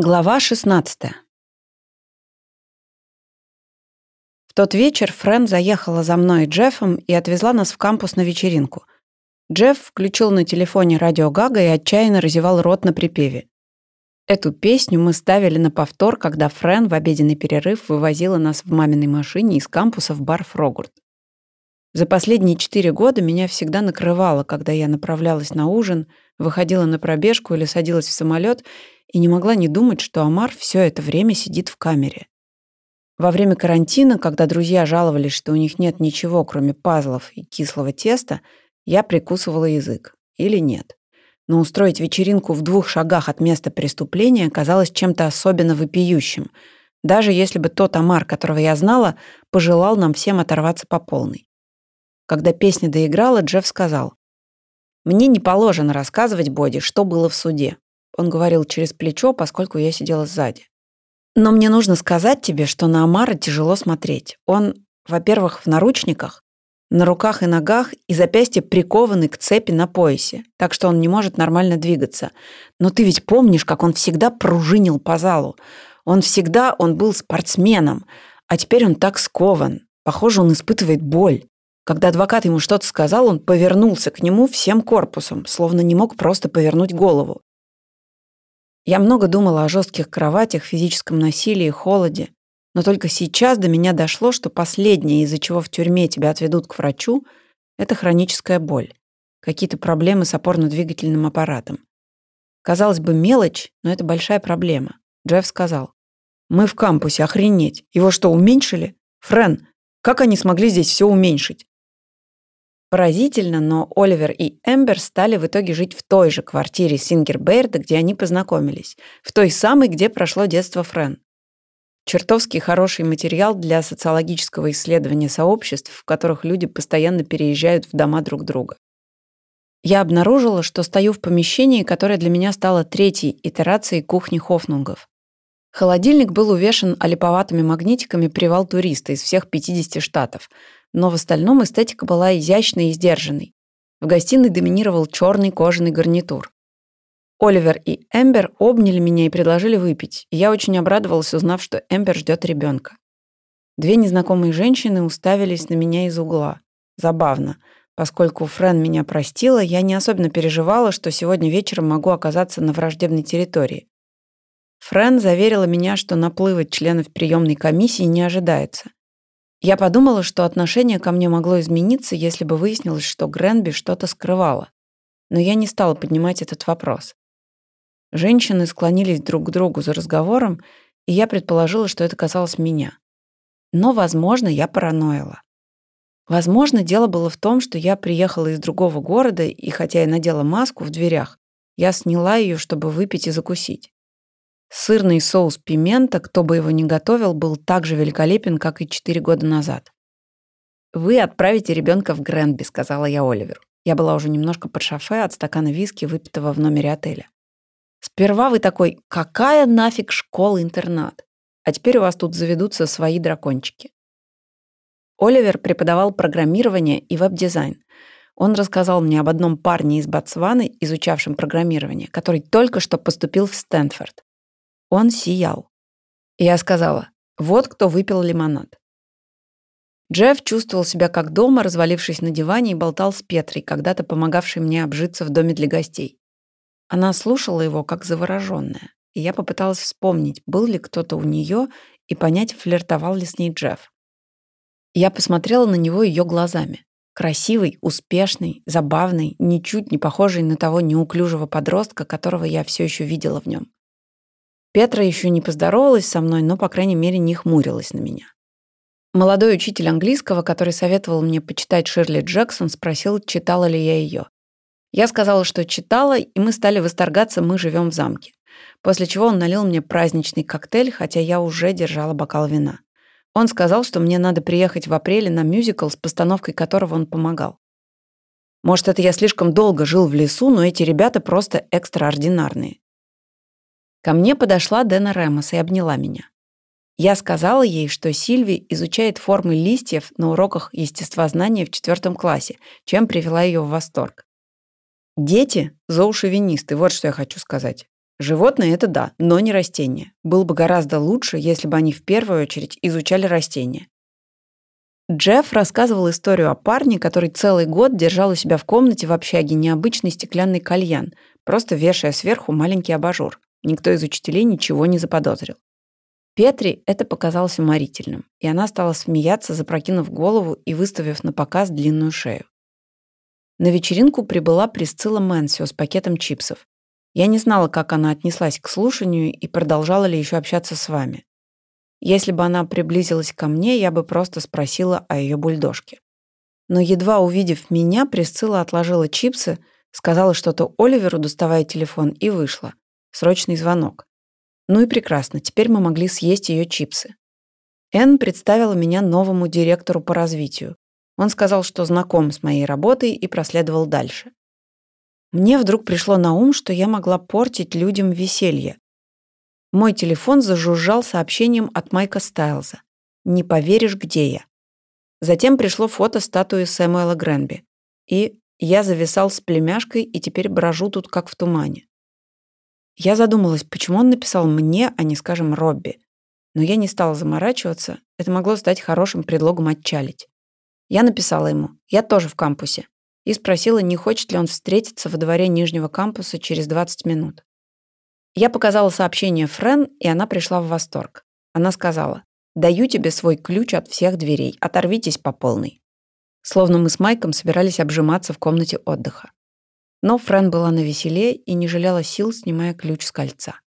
Глава 16 В тот вечер Френ заехала за мной и Джеффом и отвезла нас в кампус на вечеринку. Джефф включил на телефоне радио Гага и отчаянно разевал рот на припеве. Эту песню мы ставили на повтор, когда Френ в обеденный перерыв вывозила нас в маминой машине из кампуса в бар Фрогурт. За последние четыре года меня всегда накрывало, когда я направлялась на ужин, выходила на пробежку или садилась в самолет и не могла не думать, что Амар все это время сидит в камере. Во время карантина, когда друзья жаловались, что у них нет ничего, кроме пазлов и кислого теста, я прикусывала язык. Или нет. Но устроить вечеринку в двух шагах от места преступления казалось чем-то особенно вопиющим, даже если бы тот Амар, которого я знала, пожелал нам всем оторваться по полной. Когда песня доиграла, Джефф сказал, «Мне не положено рассказывать Боди, что было в суде. Он говорил через плечо, поскольку я сидела сзади. Но мне нужно сказать тебе, что на Амара тяжело смотреть. Он, во-первых, в наручниках, на руках и ногах и запястья прикованы к цепи на поясе, так что он не может нормально двигаться. Но ты ведь помнишь, как он всегда пружинил по залу. Он всегда, он был спортсменом, а теперь он так скован. Похоже, он испытывает боль. Когда адвокат ему что-то сказал, он повернулся к нему всем корпусом, словно не мог просто повернуть голову. Я много думала о жестких кроватях, физическом насилии, холоде. Но только сейчас до меня дошло, что последнее, из-за чего в тюрьме тебя отведут к врачу, это хроническая боль. Какие-то проблемы с опорно-двигательным аппаратом. Казалось бы, мелочь, но это большая проблема. Джефф сказал. «Мы в кампусе, охренеть. Его что, уменьшили? Френ, как они смогли здесь все уменьшить?» Поразительно, но Оливер и Эмбер стали в итоге жить в той же квартире Сингербейрда, где они познакомились, в той самой, где прошло детство Френ. Чертовски хороший материал для социологического исследования сообществ, в которых люди постоянно переезжают в дома друг друга. Я обнаружила, что стою в помещении, которое для меня стало третьей итерацией кухни Хофнунгов. Холодильник был увешан олиповатыми магнитиками привал туриста из всех 50 штатов – но в остальном эстетика была изящной и сдержанной. В гостиной доминировал черный кожаный гарнитур. Оливер и Эмбер обняли меня и предложили выпить, и я очень обрадовалась, узнав, что Эмбер ждет ребенка. Две незнакомые женщины уставились на меня из угла. Забавно. Поскольку Френ меня простила, я не особенно переживала, что сегодня вечером могу оказаться на враждебной территории. Френ заверила меня, что наплыва членов приемной комиссии не ожидается. Я подумала, что отношение ко мне могло измениться, если бы выяснилось, что Гренби что-то скрывала. Но я не стала поднимать этот вопрос. Женщины склонились друг к другу за разговором, и я предположила, что это касалось меня. Но, возможно, я параноила. Возможно, дело было в том, что я приехала из другого города, и хотя я надела маску в дверях, я сняла ее, чтобы выпить и закусить. Сырный соус пимента, кто бы его ни готовил, был так же великолепен, как и четыре года назад. «Вы отправите ребенка в Гренби», — сказала я Оливеру. Я была уже немножко под шофе от стакана виски, выпитого в номере отеля. «Сперва вы такой, какая нафиг школа-интернат? А теперь у вас тут заведутся свои дракончики». Оливер преподавал программирование и веб-дизайн. Он рассказал мне об одном парне из Ботсваны, изучавшем программирование, который только что поступил в Стэнфорд. Он сиял. Я сказала, вот кто выпил лимонад. Джефф чувствовал себя как дома, развалившись на диване и болтал с Петрой, когда-то помогавшей мне обжиться в доме для гостей. Она слушала его как завороженная, и я попыталась вспомнить, был ли кто-то у нее и понять, флиртовал ли с ней Джефф. Я посмотрела на него ее глазами. Красивый, успешный, забавный, ничуть не похожий на того неуклюжего подростка, которого я все еще видела в нем. Петра еще не поздоровалась со мной, но, по крайней мере, не хмурилась на меня. Молодой учитель английского, который советовал мне почитать Ширли Джексон, спросил, читала ли я ее. Я сказала, что читала, и мы стали восторгаться «Мы живем в замке». После чего он налил мне праздничный коктейль, хотя я уже держала бокал вина. Он сказал, что мне надо приехать в апреле на мюзикл, с постановкой которого он помогал. Может, это я слишком долго жил в лесу, но эти ребята просто экстраординарные. Ко мне подошла Дэна Ремос и обняла меня. Я сказала ей, что Сильви изучает формы листьев на уроках естествознания в четвертом классе, чем привела ее в восторг. Дети – зоушевинисты, вот что я хочу сказать. Животные – это да, но не растения. Было бы гораздо лучше, если бы они в первую очередь изучали растения. Джефф рассказывал историю о парне, который целый год держал у себя в комнате в общаге необычный стеклянный кальян, просто вешая сверху маленький абажур. Никто из учителей ничего не заподозрил. Петри это показалось уморительным, и она стала смеяться, запрокинув голову и выставив на показ длинную шею. На вечеринку прибыла Присцилла Мэнсио с пакетом чипсов. Я не знала, как она отнеслась к слушанию и продолжала ли еще общаться с вами. Если бы она приблизилась ко мне, я бы просто спросила о ее бульдожке. Но едва увидев меня, Присцилла отложила чипсы, сказала что-то Оливеру, доставая телефон, и вышла. Срочный звонок. Ну и прекрасно, теперь мы могли съесть ее чипсы. Энн представила меня новому директору по развитию. Он сказал, что знаком с моей работой и проследовал дальше. Мне вдруг пришло на ум, что я могла портить людям веселье. Мой телефон зажужжал сообщением от Майка Стайлза. «Не поверишь, где я». Затем пришло фото статуи Сэмуэла Гренби. И я зависал с племяшкой и теперь брожу тут как в тумане. Я задумалась, почему он написал мне, а не, скажем, Робби. Но я не стала заморачиваться, это могло стать хорошим предлогом отчалить. Я написала ему, я тоже в кампусе и спросила, не хочет ли он встретиться во дворе Нижнего кампуса через 20 минут. Я показала сообщение Френ, и она пришла в восторг. Она сказала, «Даю тебе свой ключ от всех дверей, оторвитесь по полной». Словно мы с Майком собирались обжиматься в комнате отдыха. Но Френ была на веселе и не жалела сил, снимая ключ с кольца.